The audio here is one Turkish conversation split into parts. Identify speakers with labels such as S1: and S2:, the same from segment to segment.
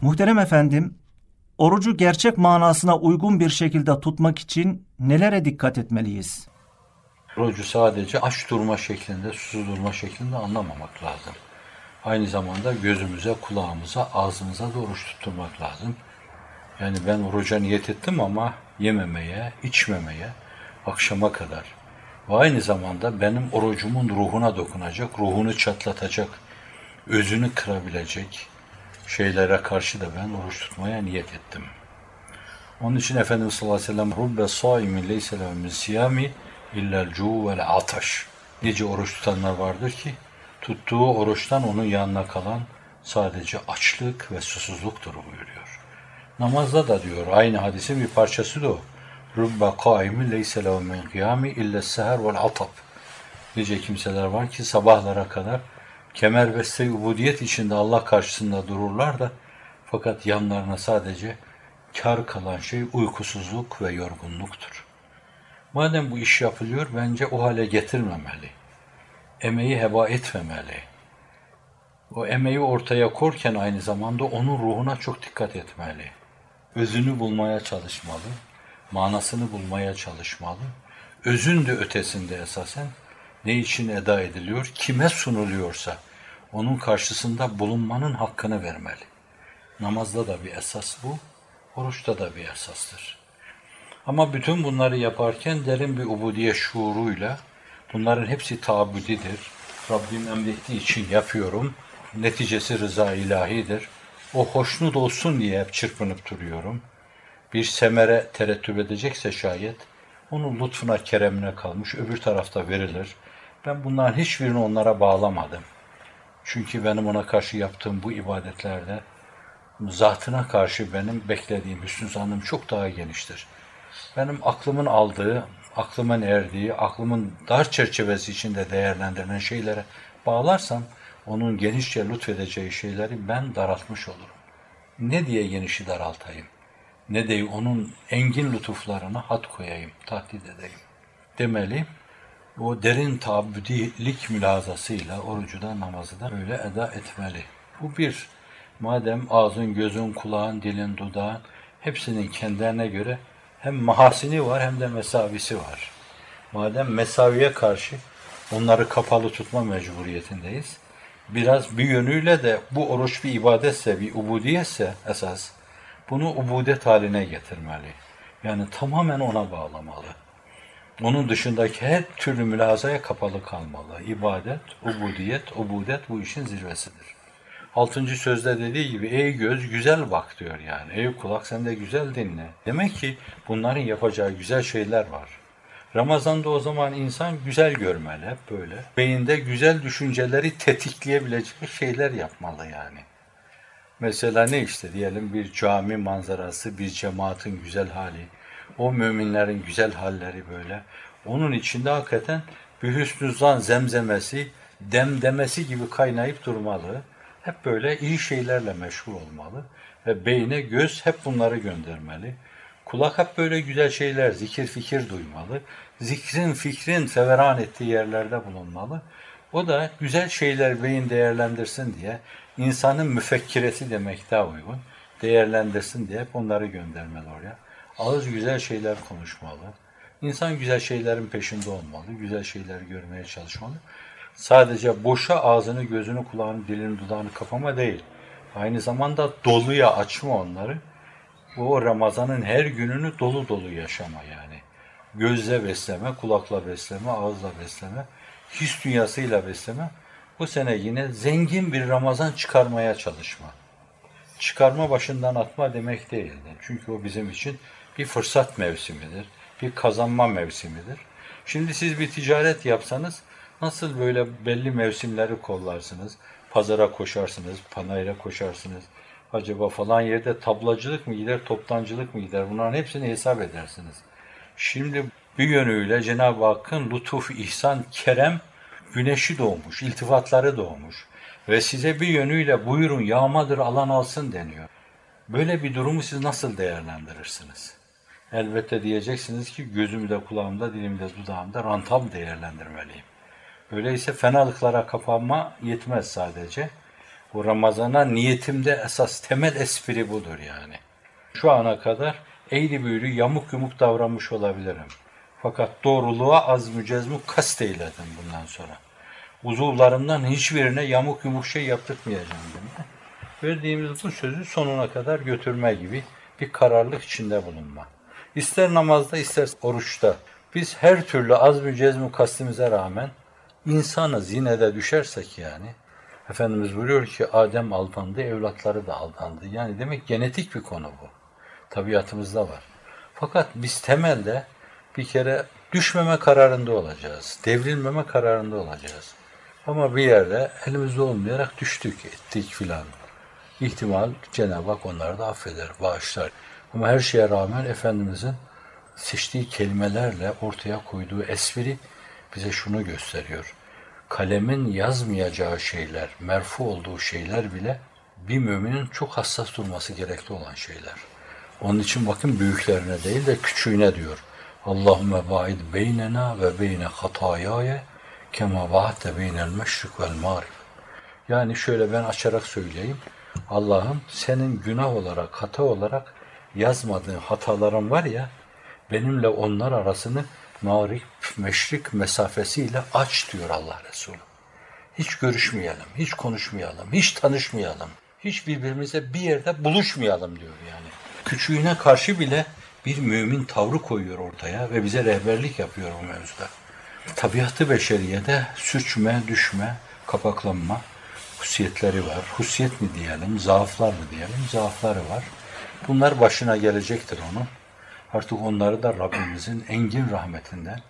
S1: Muhterem efendim, orucu gerçek manasına uygun bir şekilde tutmak için nelere dikkat etmeliyiz?
S2: Orucu sadece aç durma şeklinde, susuz durma şeklinde anlamamak lazım. Aynı zamanda gözümüze, kulağımıza, ağzımıza da oruç tutturmak lazım. Yani ben oruca niyet ettim ama yememeye, içmemeye, akşama kadar. Ve aynı zamanda benim orucumun ruhuna dokunacak, ruhunu çatlatacak, özünü kırabilecek şeylere karşı da ben oruç tutmaya niyet ettim. Onun için Efendimiz sallallahu aleyhi ve sellem rubbe saimin leyse min siyami illel cu vel ataş. Nice oruç tutanlar vardır ki tuttuğu oruçtan onun yanına kalan sadece açlık ve susuzluktur buyuruyor. Namazda da diyor aynı hadisin bir parçası da o. Rubbe kaimin leyse lehu min kıyami ille seher vel atab. Nice kimseler var ki sabahlara kadar kemer beste ubudiyet içinde Allah karşısında dururlar da fakat yanlarına sadece kar kalan şey uykusuzluk ve yorgunluktur. Madem bu iş yapılıyor bence o hale getirmemeli. Emeği heba etmemeli. O emeği ortaya korken aynı zamanda onun ruhuna çok dikkat etmeli. Özünü bulmaya çalışmalı, manasını bulmaya çalışmalı. Özün de ötesinde esasen ne için eda ediliyor, kime sunuluyorsa onun karşısında bulunmanın hakkını vermeli. Namazda da bir esas bu, oruçta da bir esastır. Ama bütün bunları yaparken derin bir ubudiye şuuruyla bunların hepsi taabüdidir. Rabbim emrettiği için yapıyorum. Neticesi rıza ilahidir. O hoşnut olsun diye hep çırpınıp duruyorum. Bir semere terettüp edecekse şayet onun lütfuna, keremine kalmış, öbür tarafta verilir. Ben bunların hiçbirini onlara bağlamadım. Çünkü benim ona karşı yaptığım bu ibadetlerde zatına karşı benim beklediğim hüsnü zannım çok daha geniştir. Benim aklımın aldığı, aklımın erdiği, aklımın dar çerçevesi içinde değerlendirilen şeylere bağlarsam onun genişçe lütfedeceği şeyleri ben daraltmış olurum. Ne diye genişi daraltayım? Ne diye onun engin lütuflarına hat koyayım, tahdit edeyim. Demeli o derin taabüdilik mülazasıyla orucu da namazı da öyle eda etmeli. Bu bir. Madem ağzın, gözün, kulağın, dilin, dudağın hepsinin kendilerine göre hem mahasini var hem de mesavisi var. Madem mesaviye karşı onları kapalı tutma mecburiyetindeyiz. Biraz bir yönüyle de bu oruç bir ibadetse, bir ubudiyetse esas bunu ubudet haline getirmeli. Yani tamamen ona bağlamalı. Onun dışındaki her türlü mülazaya kapalı kalmalı. İbadet, ubudiyet, ubudet bu işin zirvesidir. Altıncı sözde dediği gibi ey göz güzel bak diyor yani. Ey kulak sen de güzel dinle. Demek ki bunların yapacağı güzel şeyler var. Ramazan'da o zaman insan güzel görmeli hep böyle. Beyinde güzel düşünceleri tetikleyebilecek şeyler yapmalı yani. Mesela ne işte diyelim bir cami manzarası, bir cemaatin güzel hali, o müminlerin güzel halleri böyle. Onun içinde hakikaten bir hüsnü zan zemzemesi, demdemesi gibi kaynayıp durmalı. Hep böyle iyi şeylerle meşgul olmalı. Ve beyne göz hep bunları göndermeli. Kulak hep böyle güzel şeyler, zikir fikir duymalı. Zikrin fikrin feveran ettiği yerlerde bulunmalı. O da güzel şeyler beyin değerlendirsin diye insanın müfekkiresi demek daha uygun. Değerlendirsin diye hep onları göndermeli oraya. Ağız güzel şeyler konuşmalı. İnsan güzel şeylerin peşinde olmalı. Güzel şeyler görmeye çalışmalı. Sadece boşa ağzını, gözünü, kulağını, dilini, dudağını kapama değil. Aynı zamanda doluya açma onları. O Ramazan'ın her gününü dolu dolu yaşama yani. Gözle besleme, kulakla besleme, ağızla besleme, his dünyasıyla besleme. Bu sene yine zengin bir Ramazan çıkarmaya çalışma. Çıkarma başından atma demek değildir. Çünkü o bizim için bir fırsat mevsimidir, bir kazanma mevsimidir. Şimdi siz bir ticaret yapsanız nasıl böyle belli mevsimleri kollarsınız? Pazara koşarsınız, panayra koşarsınız. Acaba falan yerde tablacılık mı gider, toptancılık mı gider? Bunların hepsini hesap edersiniz. Şimdi bir yönüyle Cenab-ı Hakk'ın lütuf, ihsan, kerem güneşi doğmuş, iltifatları doğmuş. Ve size bir yönüyle buyurun yağmadır alan alsın deniyor. Böyle bir durumu siz nasıl değerlendirirsiniz? Elbette diyeceksiniz ki gözümde, kulağımda, dilimde, dudağımda rantam değerlendirmeliyim. Öyleyse fenalıklara kapanma yetmez sadece. Bu Ramazan'a niyetimde esas temel espri budur yani. Şu ana kadar eğri büğrü yamuk yumuk davranmış olabilirim. Fakat doğruluğa az mücezmu kast eyledim bundan sonra. Uzuvlarımdan hiçbirine yamuk yumuk şey yaptırmayacağım dedim. Verdiğimiz bu sözü sonuna kadar götürme gibi bir kararlılık içinde bulunma. İster namazda ister oruçta biz her türlü az mücezmu kastimize rağmen insanız yine de düşersek yani Efendimiz buyuruyor ki Adem aldandı, evlatları da aldandı. Yani demek genetik bir konu bu. Tabiatımızda var. Fakat biz temelde bir kere düşmeme kararında olacağız. Devrilmeme kararında olacağız. Ama bir yerde elimizde olmayarak düştük, ettik filan. İhtimal Cenab-ı Hak onları da affeder, bağışlar. Ama her şeye rağmen Efendimizin seçtiği kelimelerle ortaya koyduğu espri bize şunu gösteriyor. Kalemin yazmayacağı şeyler, merfu olduğu şeyler bile bir müminin çok hassas durması gerekli olan şeyler. Onun için bakın büyüklerine değil de küçüğüne diyor. Allahümme baid beynena ve beyne hatayaya kema vaate beynel meşrik vel mağrib. Yani şöyle ben açarak söyleyeyim. Allah'ım senin günah olarak, hata olarak yazmadığın hataların var ya, benimle onlar arasını mağrib, meşrik mesafesiyle aç diyor Allah Resulü. Hiç görüşmeyelim, hiç konuşmayalım, hiç tanışmayalım, hiç birbirimize bir yerde buluşmayalım diyor yani. Küçüğüne karşı bile bir mümin tavrı koyuyor ortaya ve bize rehberlik yapıyor bu mevzuda. Tabiatı beşeriyede sürçme, düşme, kapaklanma husiyetleri var. Husiyet mi diyelim, zaaflar mı diyelim, zaafları var. Bunlar başına gelecektir onun. Artık onları da Rabbimizin engin rahmetinden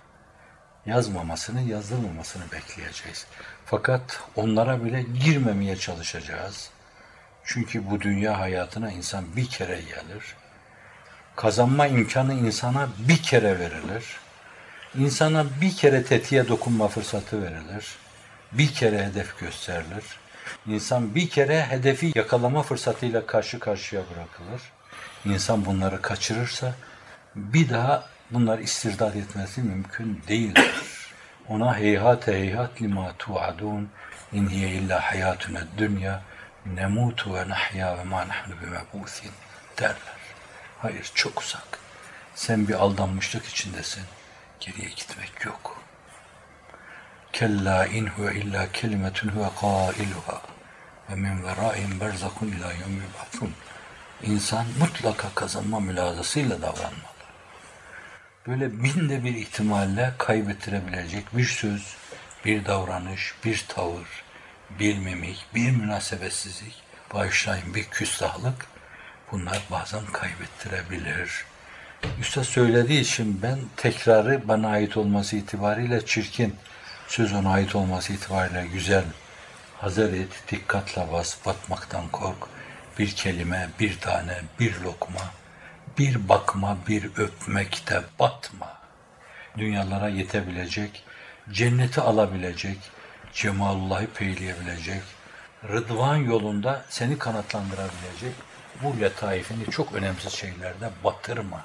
S2: yazmamasını, yazdırmamasını bekleyeceğiz. Fakat onlara bile girmemeye çalışacağız. Çünkü bu dünya hayatına insan bir kere gelir. Kazanma imkanı insana bir kere verilir. İnsana bir kere tetiğe dokunma fırsatı verilir. Bir kere hedef gösterilir. İnsan bir kere hedefi yakalama fırsatıyla karşı karşıya bırakılır. İnsan bunları kaçırırsa bir daha bunlar istirdat etmesi mümkün değildir. Ona heyhat heyhat lima tu'adun in hiye illa hayatuna dünya nemutu ve nahya ve ma nahnu derler. Hayır çok uzak. Sen bir aldanmışlık içindesin. Geriye gitmek yok. Kella in huve illa kelimetun huve kailuha ve min veraihim berzakun ila yevmi ba'thun. İnsan mutlaka kazanma mülazasıyla davranmalı. Böyle binde bir ihtimalle kaybettirebilecek bir söz, bir davranış, bir tavır, bir mimik, bir münasebetsizlik, bağışlayın bir küstahlık bunlar bazen kaybettirebilir. Üstad söylediği için ben tekrarı bana ait olması itibariyle çirkin, söz ona ait olması itibariyle güzel. Hazır et, dikkatle bas, batmaktan kork. Bir kelime, bir tane, bir lokma, bir bakma, bir öpmekte batma. Dünyalara yetebilecek, cenneti alabilecek, cemalullahı peyleyebilecek, rıdvan yolunda seni kanatlandırabilecek bu letaifini çok önemsiz şeylerde batırma.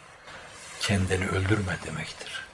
S2: Kendini öldürme demektir.